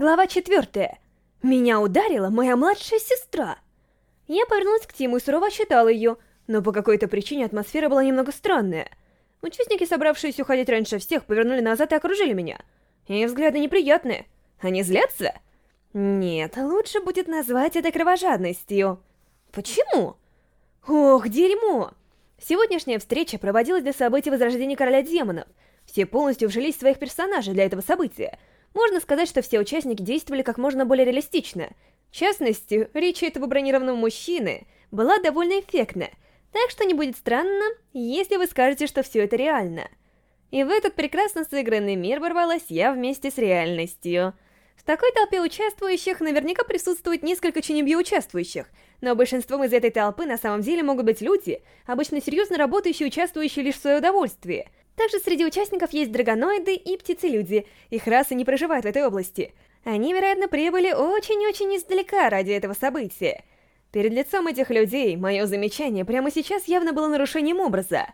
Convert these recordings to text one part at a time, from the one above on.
Глава четвертая. Меня ударила моя младшая сестра. Я повернулась к Тиму и сурово отчитала ее, но по какой-то причине атмосфера была немного странная. Участники, собравшиеся уходить раньше всех, повернули назад и окружили меня. И взгляды неприятные. Они злятся? Нет, лучше будет назвать это кровожадностью. Почему? Ох, дерьмо! Сегодняшняя встреча проводилась для события Возрождения Короля Демонов. Все полностью вжились в своих персонажей для этого события — можно сказать, что все участники действовали как можно более реалистично. В частности, речь этого бронированного мужчины была довольно эффектна, так что не будет странно, если вы скажете, что все это реально. И в этот прекрасно сыгранный мир ворвалась я вместе с реальностью. В такой толпе участвующих наверняка присутствует несколько чинебью участвующих, но большинством из этой толпы на самом деле могут быть люди, обычно серьезно работающие участвующие лишь в свое удовольствие — также среди участников есть драгоноиды и птицелюди, их расы не проживают в этой области. Они, вероятно, прибыли очень-очень издалека ради этого события. Перед лицом этих людей мое замечание прямо сейчас явно было нарушением образа.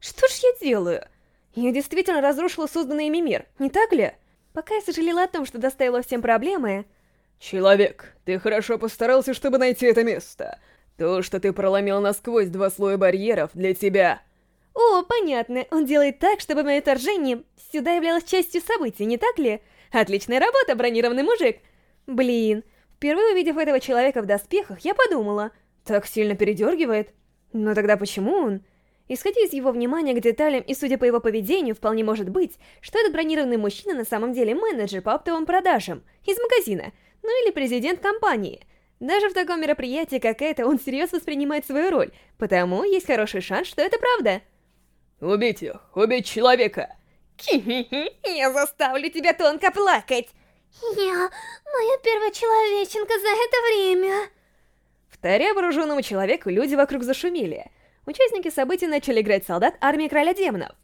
Что ж я делаю? Я действительно разрушила созданный ими мир, не так ли? Пока я сожалела о том, что доставила всем проблемы... Человек, ты хорошо постарался, чтобы найти это место. То, что ты проломил насквозь два слоя барьеров, для тебя о, понятно, он делает так, чтобы мое вторжение сюда являлось частью событий, не так ли? Отличная работа, бронированный мужик. Блин, впервые увидев этого человека в доспехах, я подумала, так сильно передергивает. Но тогда почему он? Исходя из его внимания к деталям и судя по его поведению, вполне может быть, что этот бронированный мужчина на самом деле менеджер по оптовым продажам из магазина, ну или президент компании. Даже в таком мероприятии, как это, он серьезно воспринимает свою роль, потому есть хороший шанс, что это правда. Убить их! Убить человека! Я заставлю тебя тонко плакать! Я... моя первая человеченка за это время! Вторя вооруженному человеку, люди вокруг зашумели. Участники событий начали играть солдат армии Короля Демонов.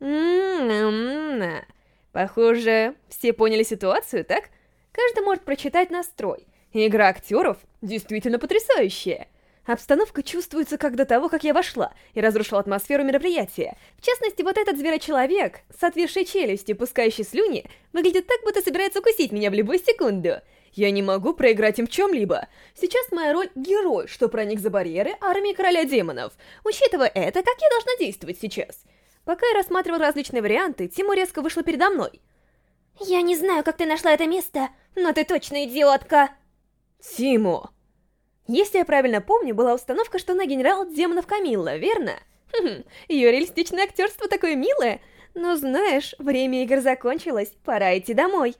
М-м-м. Похоже, все поняли ситуацию, так? Каждый может прочитать настрой. Игра актеров действительно потрясающая. Обстановка чувствуется как до того, как я вошла и разрушила атмосферу мероприятия. В частности, вот этот зверочеловек с отвисшей челюстью, пускающий слюни, выглядит так, будто собирается укусить меня в любую секунду. Я не могу проиграть им в чем-либо. Сейчас моя роль — герой, что проник за барьеры армии короля демонов. Учитывая это, как я должна действовать сейчас? Пока я рассматривал различные варианты, Тиму резко вышла передо мной. «Я не знаю, как ты нашла это место, но ты точно идиотка!» «Тиму!» Если я правильно помню, была установка, что на генерал демонов Камилла, верно? Хм, ее реалистичное актерство такое милое. Но знаешь, время игр закончилось, пора идти домой.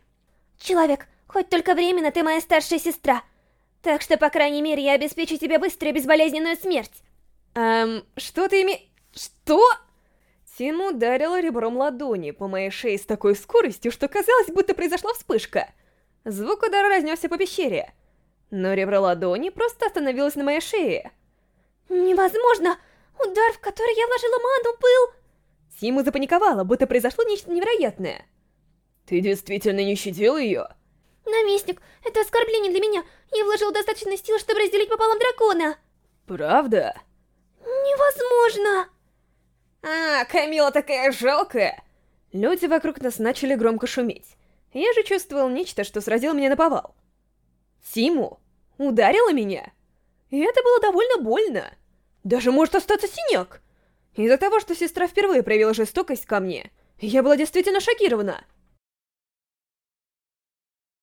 Человек, хоть только временно ты моя старшая сестра. Так что, по крайней мере, я обеспечу тебе быструю безболезненную смерть. Эм, что ты име... Что? Тим ударила ребром ладони по моей шее с такой скоростью, что казалось, будто произошла вспышка. Звук удара разнесся по пещере но ребро ладони просто остановилось на моей шее. «Невозможно! Удар, в который я вложила ману, был...» Сима запаниковала, будто произошло нечто невероятное. «Ты действительно не щадил ее?» «Наместник, это оскорбление для меня. Я вложил достаточно сил, чтобы разделить пополам дракона». «Правда?» «Невозможно!» «А, Камила такая жалкая!» Люди вокруг нас начали громко шуметь. Я же чувствовал нечто, что сразило меня на повал. Тиму ударила меня. И это было довольно больно. Даже может остаться синяк. Из-за того, что сестра впервые проявила жестокость ко мне, я была действительно шокирована.